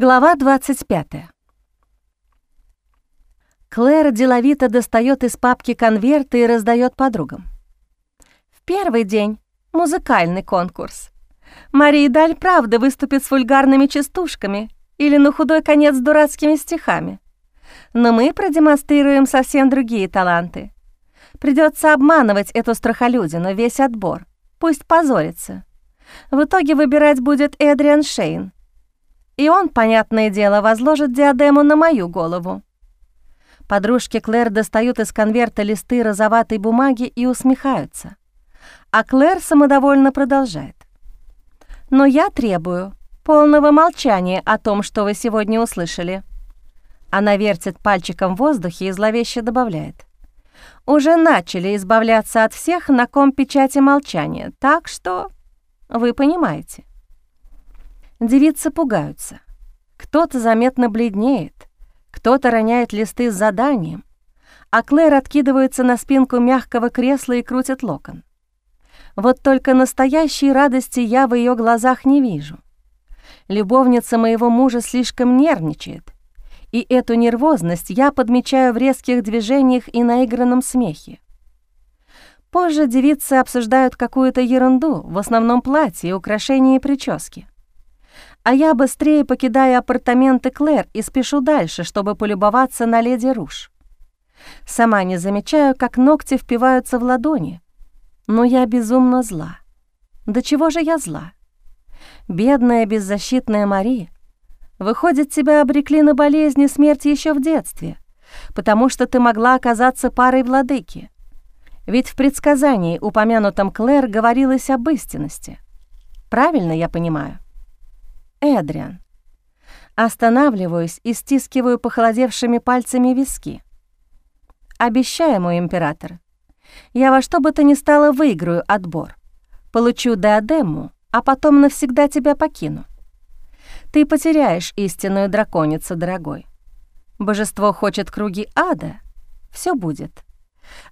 Глава 25. Клэр деловито достает из папки конверты и раздает подругам. В первый день — музыкальный конкурс. Мария Даль правда выступит с вульгарными частушками или на худой конец с дурацкими стихами. Но мы продемонстрируем совсем другие таланты. Придется обманывать эту страхолюдину весь отбор. Пусть позорится. В итоге выбирать будет Эдриан Шейн — и он, понятное дело, возложит диадему на мою голову. Подружки Клэр достают из конверта листы розоватой бумаги и усмехаются. А Клэр самодовольно продолжает. «Но я требую полного молчания о том, что вы сегодня услышали». Она вертит пальчиком в воздухе и зловеще добавляет. «Уже начали избавляться от всех, на ком печати молчания, так что вы понимаете». Девицы пугаются. Кто-то заметно бледнеет, кто-то роняет листы с заданием, а Клэр откидывается на спинку мягкого кресла и крутит локон. Вот только настоящей радости я в ее глазах не вижу. Любовница моего мужа слишком нервничает, и эту нервозность я подмечаю в резких движениях и наигранном смехе. Позже девицы обсуждают какую-то ерунду, в основном платье, украшения и прически а я быстрее покидаю апартаменты Клэр и спешу дальше, чтобы полюбоваться на леди Руш. Сама не замечаю, как ногти впиваются в ладони, но я безумно зла. До чего же я зла? Бедная беззащитная Мари. Выходит, тебя обрекли на болезни и смерть еще в детстве, потому что ты могла оказаться парой владыки. Ведь в предсказании, упомянутом Клэр, говорилось об истинности. Правильно я понимаю? Эдриан. Останавливаюсь и стискиваю похолодевшими пальцами виски. Обещаю, мой император, я во что бы то ни стало выиграю отбор, получу диадему, а потом навсегда тебя покину. Ты потеряешь истинную драконицу, дорогой. Божество хочет круги ада, все будет.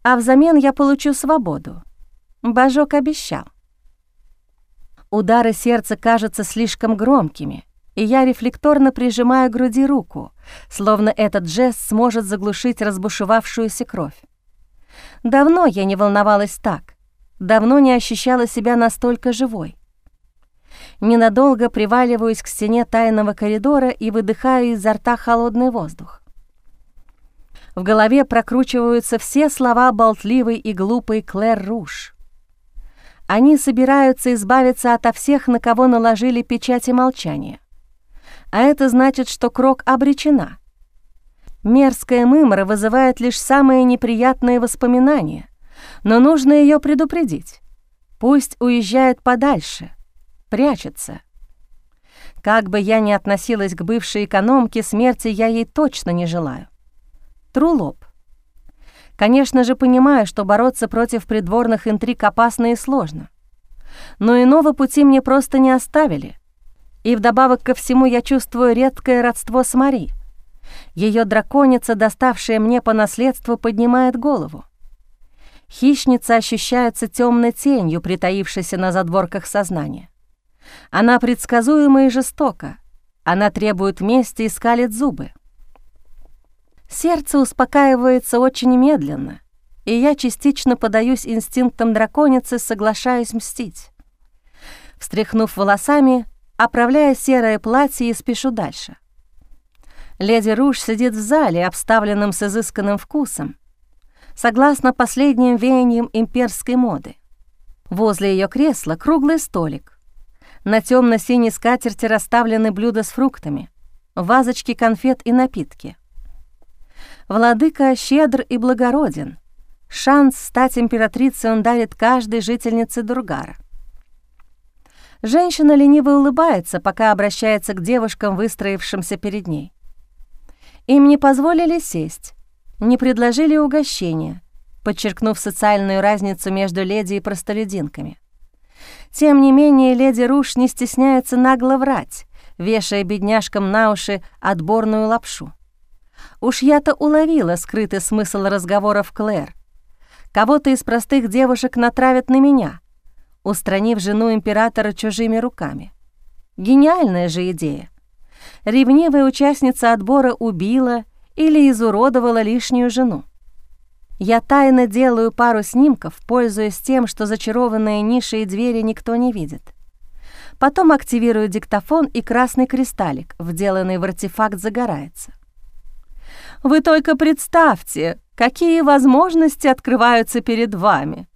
А взамен я получу свободу. Божок обещал. Удары сердца кажутся слишком громкими, и я рефлекторно прижимаю к груди руку, словно этот жест сможет заглушить разбушевавшуюся кровь. Давно я не волновалась так, давно не ощущала себя настолько живой. Ненадолго приваливаюсь к стене тайного коридора и выдыхаю изо рта холодный воздух. В голове прокручиваются все слова болтливой и глупой Клэр Руш. Они собираются избавиться ото всех, на кого наложили печати молчания. А это значит, что Крок обречена. Мерзкая мымра вызывает лишь самые неприятные воспоминания, но нужно ее предупредить. Пусть уезжает подальше, прячется. Как бы я ни относилась к бывшей экономке, смерти я ей точно не желаю. Тру лоб. Конечно же, понимаю, что бороться против придворных интриг опасно и сложно. Но иного пути мне просто не оставили. И вдобавок ко всему я чувствую редкое родство с Мари. Ее драконица, доставшая мне по наследству, поднимает голову. Хищница ощущается темной тенью, притаившейся на задворках сознания. Она предсказуема и жестока. Она требует мести и скалит зубы. Сердце успокаивается очень медленно, и я частично подаюсь инстинктам драконицы, соглашаюсь мстить. Встряхнув волосами, оправляя серое платье и спешу дальше. Леди Руж сидит в зале, обставленном с изысканным вкусом, согласно последним веяниям имперской моды. Возле ее кресла круглый столик. На темно синей скатерти расставлены блюда с фруктами, вазочки конфет и напитки — Владыка щедр и благороден. Шанс стать императрицей он дарит каждой жительнице Дургара. Женщина лениво улыбается, пока обращается к девушкам, выстроившимся перед ней. Им не позволили сесть, не предложили угощения, подчеркнув социальную разницу между леди и простолюдинками. Тем не менее, леди Руш не стесняется нагло врать, вешая бедняжкам на уши отборную лапшу. Уж я-то уловила скрытый смысл разговоров Клэр. Кого-то из простых девушек натравят на меня, устранив жену императора чужими руками. Гениальная же идея. ревнивая участница отбора убила или изуродовала лишнюю жену. Я тайно делаю пару снимков, пользуясь тем, что зачарованные ниши и двери никто не видит. Потом активирую диктофон, и красный кристаллик, вделанный в артефакт, загорается. Вы только представьте, какие возможности открываются перед вами.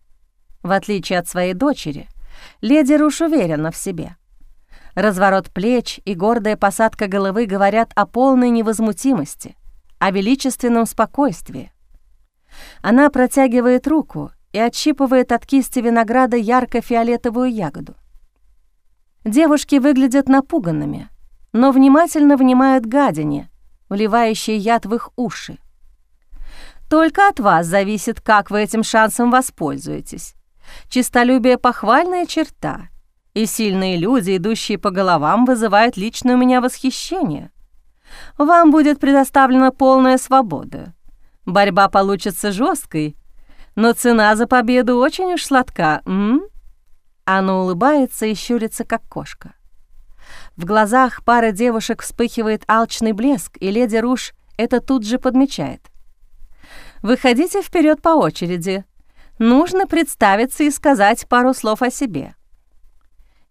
В отличие от своей дочери, леди Руш уверена в себе. Разворот плеч и гордая посадка головы говорят о полной невозмутимости, о величественном спокойствии. Она протягивает руку и отщипывает от кисти винограда ярко-фиолетовую ягоду. Девушки выглядят напуганными, но внимательно внимают гадине, вливающей яд в их уши. Только от вас зависит, как вы этим шансом воспользуетесь. Чистолюбие — похвальная черта, и сильные люди, идущие по головам, вызывают лично у меня восхищение. Вам будет предоставлена полная свобода. Борьба получится жесткой, но цена за победу очень уж сладка, м? Она улыбается и щурится, как кошка. В глазах пары девушек вспыхивает алчный блеск, и леди Руш это тут же подмечает. «Выходите вперед по очереди. Нужно представиться и сказать пару слов о себе».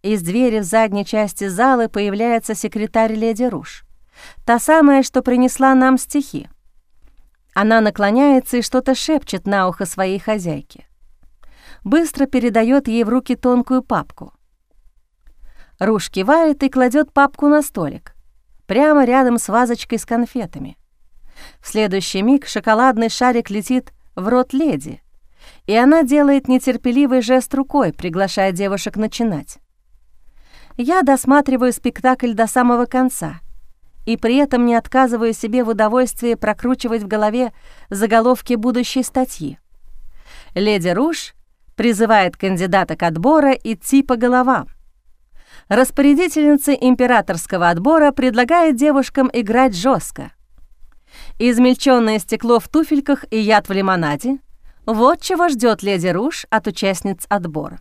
Из двери в задней части зала появляется секретарь леди Руш. Та самая, что принесла нам стихи. Она наклоняется и что-то шепчет на ухо своей хозяйке. Быстро передает ей в руки тонкую папку. Руш кивает и кладет папку на столик, прямо рядом с вазочкой с конфетами. В следующий миг шоколадный шарик летит в рот леди, и она делает нетерпеливый жест рукой, приглашая девушек начинать. Я досматриваю спектакль до самого конца — и при этом не отказываю себе в удовольствии прокручивать в голове заголовки будущей статьи. Леди Руш призывает кандидата к отбора идти по головам. Распорядительница императорского отбора предлагает девушкам играть жестко. Измельченное стекло в туфельках и яд в лимонаде — вот чего ждет леди Руш от участниц отбора.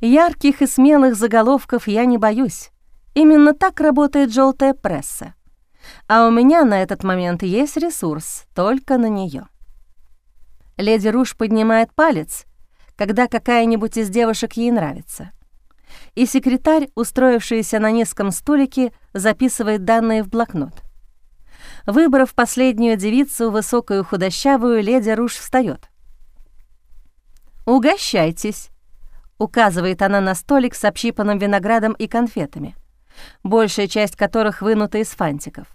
Ярких и смелых заголовков я не боюсь. Именно так работает желтая пресса. А у меня на этот момент есть ресурс только на нее. Леди Руш поднимает палец, когда какая-нибудь из девушек ей нравится. И секретарь, устроившийся на низком столике, записывает данные в блокнот. Выбрав последнюю девицу, высокую худощавую, леди Руш встает. «Угощайтесь», — указывает она на столик с общипанным виноградом и конфетами большая часть которых вынута из фантиков.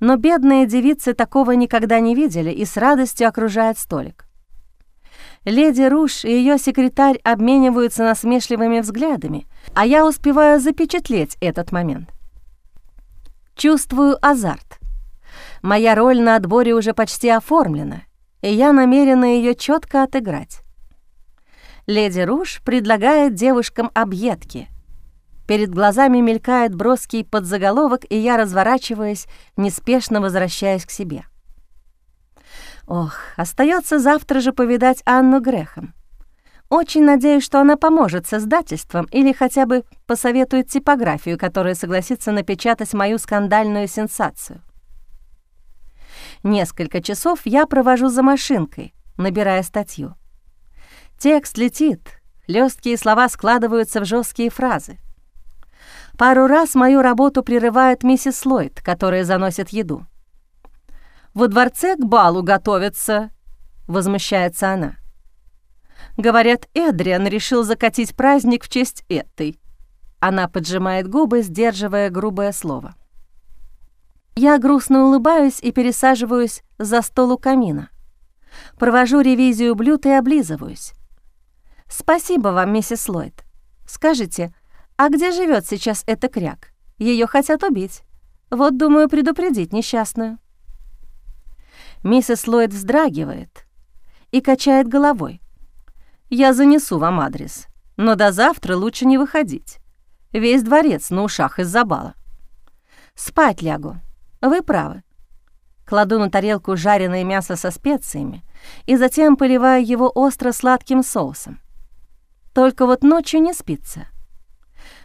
Но бедные девицы такого никогда не видели и с радостью окружают столик. Леди Руш и ее секретарь обмениваются насмешливыми взглядами, а я успеваю запечатлеть этот момент. Чувствую азарт. Моя роль на отборе уже почти оформлена, и я намерена ее четко отыграть. Леди Руш предлагает девушкам объедки — Перед глазами мелькает броский подзаголовок, и я разворачиваясь, неспешно возвращаясь к себе. Ох, остается завтра же повидать Анну Грехом. Очень надеюсь, что она поможет с издательством или хотя бы посоветует типографию, которая согласится напечатать мою скандальную сенсацию. Несколько часов я провожу за машинкой, набирая статью. Текст летит, лёсткие слова складываются в жесткие фразы. Пару раз мою работу прерывает миссис Ллойд, которая заносит еду. «Во дворце к балу готовятся», — возмущается она. Говорят, Эдриан решил закатить праздник в честь этой. Она поджимает губы, сдерживая грубое слово. Я грустно улыбаюсь и пересаживаюсь за стол у камина. Провожу ревизию блюд и облизываюсь. «Спасибо вам, миссис Ллойд. Скажите, а где живет сейчас эта кряк? Ее хотят убить. Вот, думаю, предупредить несчастную. Миссис Ллойд вздрагивает и качает головой. «Я занесу вам адрес, но до завтра лучше не выходить. Весь дворец на ушах из-за бала. Спать лягу. Вы правы. Кладу на тарелку жареное мясо со специями и затем поливаю его остро-сладким соусом. Только вот ночью не спится.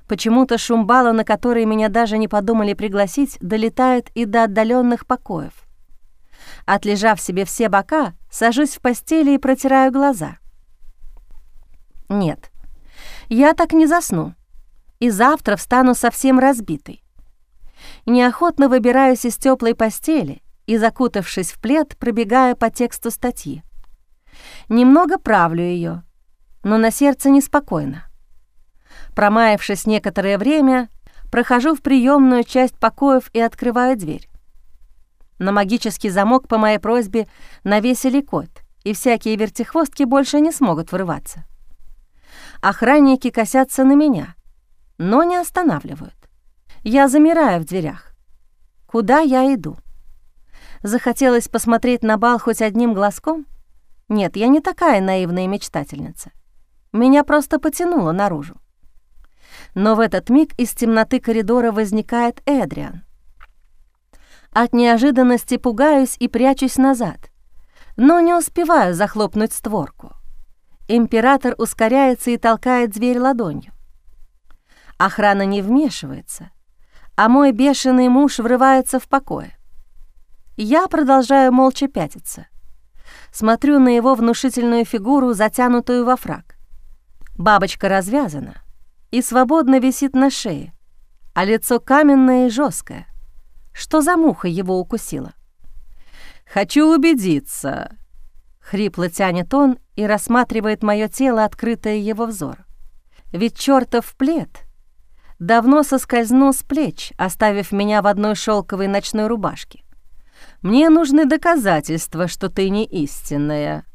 Почему-то шум бала, на который меня даже не подумали пригласить, долетает и до отдаленных покоев. Отлежав себе все бока, сажусь в постели и протираю глаза. Нет, я так не засну, и завтра встану совсем разбитой. Неохотно выбираюсь из теплой постели и, закутавшись в плед, пробегаю по тексту статьи. Немного правлю ее, но на сердце неспокойно. Промаявшись некоторое время, прохожу в приемную часть покоев и открываю дверь. На магический замок по моей просьбе навесили код, и всякие вертихвостки больше не смогут врываться. Охранники косятся на меня, но не останавливают. Я замираю в дверях. Куда я иду? Захотелось посмотреть на бал хоть одним глазком? Нет, я не такая наивная мечтательница. Меня просто потянуло наружу. Но в этот миг из темноты коридора возникает Эдриан. От неожиданности пугаюсь и прячусь назад, но не успеваю захлопнуть створку. Император ускоряется и толкает дверь ладонью. Охрана не вмешивается, а мой бешеный муж врывается в покое. Я продолжаю молча пятиться. Смотрю на его внушительную фигуру, затянутую во фраг. Бабочка развязана и свободно висит на шее, а лицо каменное и жесткое. Что за муха его укусила? «Хочу убедиться», — хрипло тянет он и рассматривает мое тело, открытое его взор. Ведь чертов плед давно соскользнул с плеч, оставив меня в одной шелковой ночной рубашке. Мне нужны доказательства, что ты не истинная.